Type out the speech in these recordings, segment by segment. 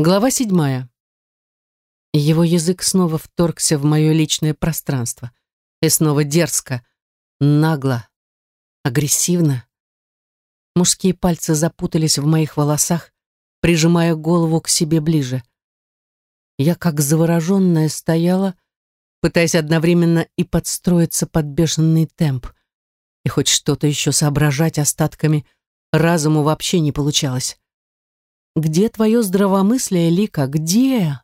Глава седьмая. Его язык снова вторгся в мое личное пространство. И снова дерзко, нагло, агрессивно. Мужские пальцы запутались в моих волосах, прижимая голову к себе ближе. Я, как завороженная, стояла, пытаясь одновременно и подстроиться под бешеный темп. И хоть что-то еще соображать остатками разуму вообще не получалось. Где твое здравомыслие, Лика, где?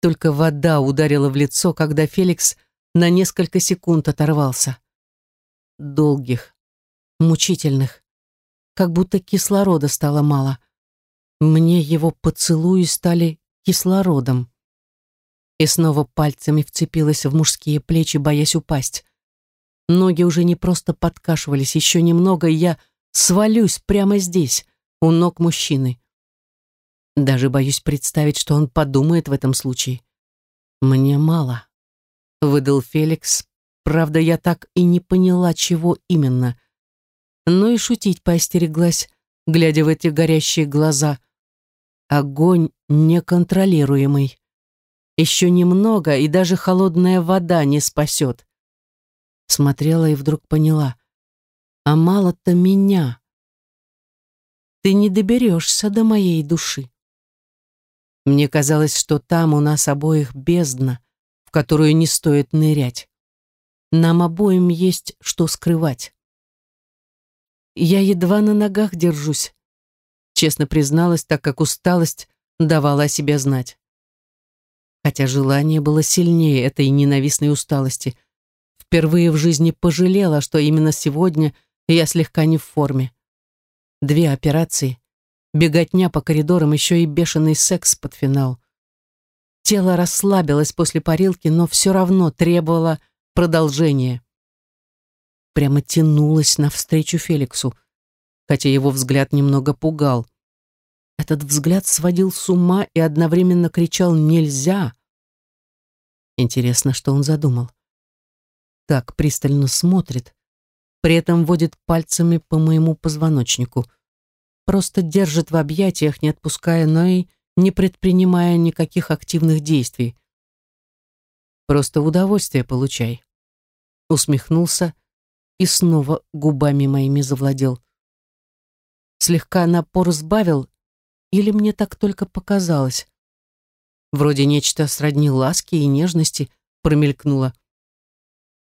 Только вода ударила в лицо, когда Феликс на несколько секунд оторвался. Долгих, мучительных, как будто кислорода стало мало. Мне его поцелуи стали кислородом. И снова пальцами вцепилась в мужские плечи, боясь упасть. Ноги уже не просто подкашивались, еще немного, и я свалюсь прямо здесь, у ног мужчины. Даже боюсь представить, что он подумает в этом случае. «Мне мало», — выдал Феликс. Правда, я так и не поняла, чего именно. Но и шутить поостереглась, глядя в эти горящие глаза. Огонь неконтролируемый. Еще немного, и даже холодная вода не спасет. Смотрела и вдруг поняла. А мало-то меня ты не доберешься до моей души. Мне казалось, что там у нас обоих бездна, в которую не стоит нырять. Нам обоим есть что скрывать. Я едва на ногах держусь, честно призналась, так как усталость давала о себе знать. Хотя желание было сильнее этой ненавистной усталости. Впервые в жизни пожалела, что именно сегодня я слегка не в форме. Две операции, беготня по коридорам, еще и бешеный секс под финал. Тело расслабилось после парилки, но все равно требовало продолжения. Прямо тянулось навстречу Феликсу, хотя его взгляд немного пугал. Этот взгляд сводил с ума и одновременно кричал «нельзя». Интересно, что он задумал. Так пристально смотрит, при этом водит пальцами по моему позвоночнику. Просто держит в объятиях, не отпуская, но и не предпринимая никаких активных действий. Просто удовольствие получай. Усмехнулся и снова губами моими завладел. Слегка напор сбавил, или мне так только показалось? Вроде нечто сродни ласки и нежности промелькнуло.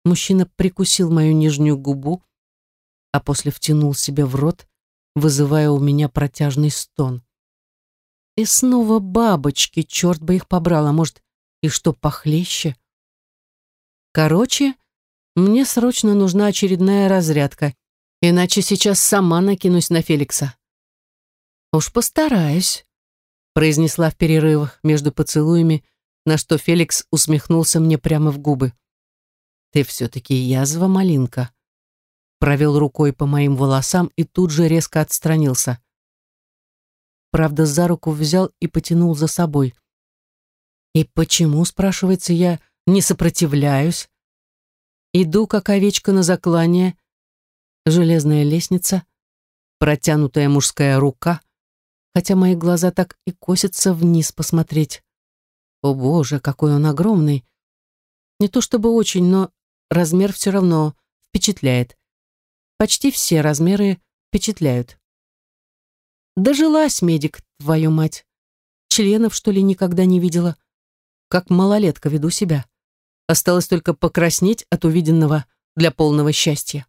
Мужчина прикусил мою нижнюю губу, а после втянул себе в рот, вызывая у меня протяжный стон. И снова бабочки, черт бы их побрал, а может, и что похлеще? Короче, мне срочно нужна очередная разрядка, иначе сейчас сама накинусь на Феликса. Уж постараюсь, произнесла в перерывах между поцелуями, на что Феликс усмехнулся мне прямо в губы. «Ты все-таки язва, малинка», провел рукой по моим волосам и тут же резко отстранился. Правда, за руку взял и потянул за собой. И почему, спрашивается я, не сопротивляюсь? Иду, как овечка на заклание. Железная лестница, протянутая мужская рука, хотя мои глаза так и косятся вниз посмотреть. О боже, какой он огромный! Не то чтобы очень, но размер все равно впечатляет. Почти все размеры впечатляют. Дожилась, медик, твою мать. Членов, что ли, никогда не видела. Как малолетка веду себя. Осталось только покраснеть от увиденного для полного счастья.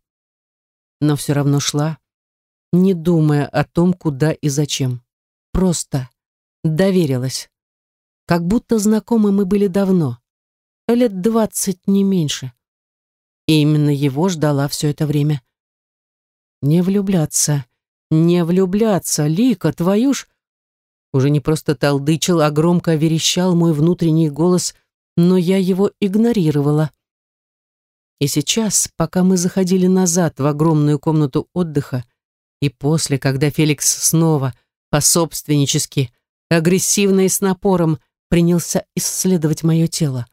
Но все равно шла, не думая о том, куда и зачем. Просто доверилась. Как будто знакомы мы были давно. Лет двадцать, не меньше. И именно его ждала все это время. Не влюбляться, не влюбляться, Лика, твою ж... Уже не просто толдычил, а громко верещал мой внутренний голос, но я его игнорировала. И сейчас, пока мы заходили назад в огромную комнату отдыха, и после, когда Феликс снова, пособственнически, агрессивно и с напором принялся исследовать мое тело,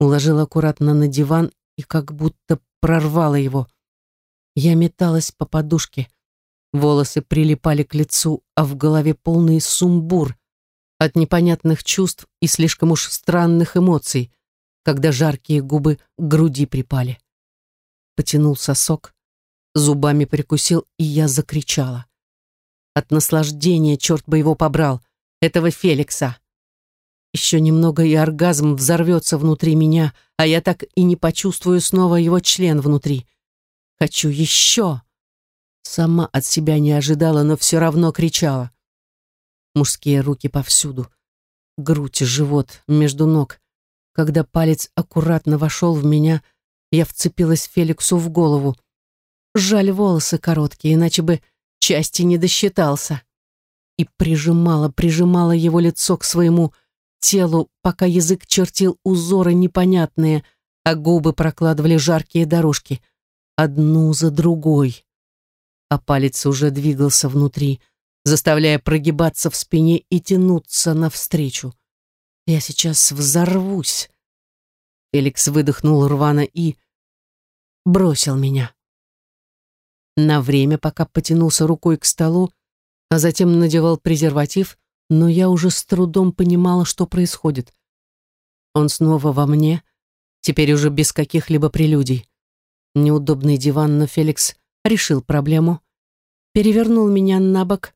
уложил аккуратно на диван и как будто прорвало его. Я металась по подушке, волосы прилипали к лицу, а в голове полный сумбур от непонятных чувств и слишком уж странных эмоций, когда жаркие губы к груди припали. Потянул сосок, зубами прикусил, и я закричала. От наслаждения, черт бы его побрал, этого Феликса. Еще немного, и оргазм взорвется внутри меня, а я так и не почувствую снова его член внутри. Хочу еще. Сама от себя не ожидала, но все равно кричала. Мужские руки повсюду. Грудь, живот, между ног. Когда палец аккуратно вошел в меня, я вцепилась Феликсу в голову. Жаль, волосы короткие, иначе бы части не досчитался. И прижимала, прижимала его лицо к своему телу, пока язык чертил узоры непонятные, а губы прокладывали жаркие дорожки, одну за другой. А палец уже двигался внутри, заставляя прогибаться в спине и тянуться навстречу. Я сейчас взорвусь. Феликс выдохнул рвано и бросил меня. На время, пока потянулся рукой к столу, а затем надевал презерватив, но я уже с трудом понимала, что происходит. Он снова во мне, теперь уже без каких-либо прелюдий. Неудобный диван, но Феликс решил проблему, перевернул меня на бок,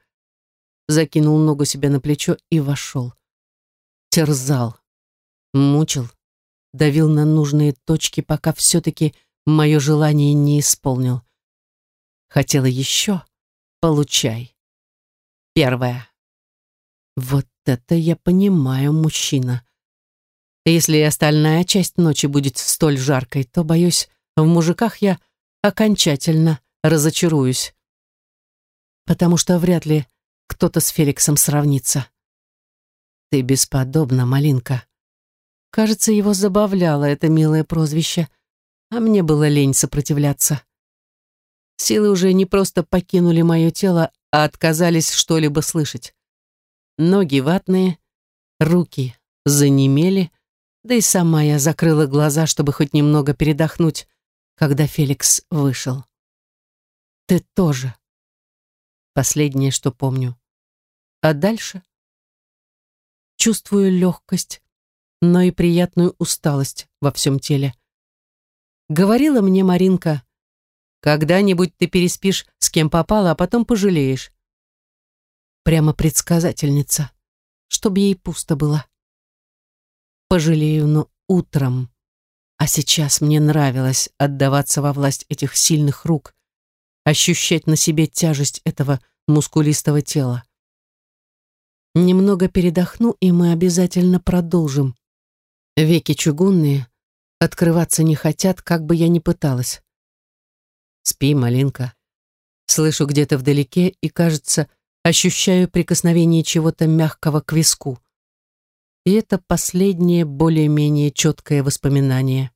закинул ногу себе на плечо и вошел. Терзал, мучил, давил на нужные точки, пока все-таки мое желание не исполнил. Хотела еще? Получай. Первое. Вот это я понимаю, мужчина. Если и остальная часть ночи будет столь жаркой, то, боюсь, в мужиках я окончательно разочаруюсь. Потому что вряд ли кто-то с Феликсом сравнится. Ты бесподобна, Малинка. Кажется, его забавляло это милое прозвище, а мне было лень сопротивляться. Силы уже не просто покинули мое тело, а отказались что-либо слышать. Ноги ватные, руки занемели, да и сама я закрыла глаза, чтобы хоть немного передохнуть, когда Феликс вышел. Ты тоже. Последнее, что помню. А дальше? Чувствую легкость, но и приятную усталость во всем теле. Говорила мне Маринка, когда-нибудь ты переспишь с кем попало, а потом пожалеешь. Прямо предсказательница, чтобы ей пусто было. Пожалею, но утром. А сейчас мне нравилось отдаваться во власть этих сильных рук, ощущать на себе тяжесть этого мускулистого тела. Немного передохну, и мы обязательно продолжим. Веки чугунные, открываться не хотят, как бы я ни пыталась. Спи, малинка. Слышу где-то вдалеке, и, кажется, ощущаю прикосновение чего-то мягкого к виску. И это последнее более-менее четкое воспоминание.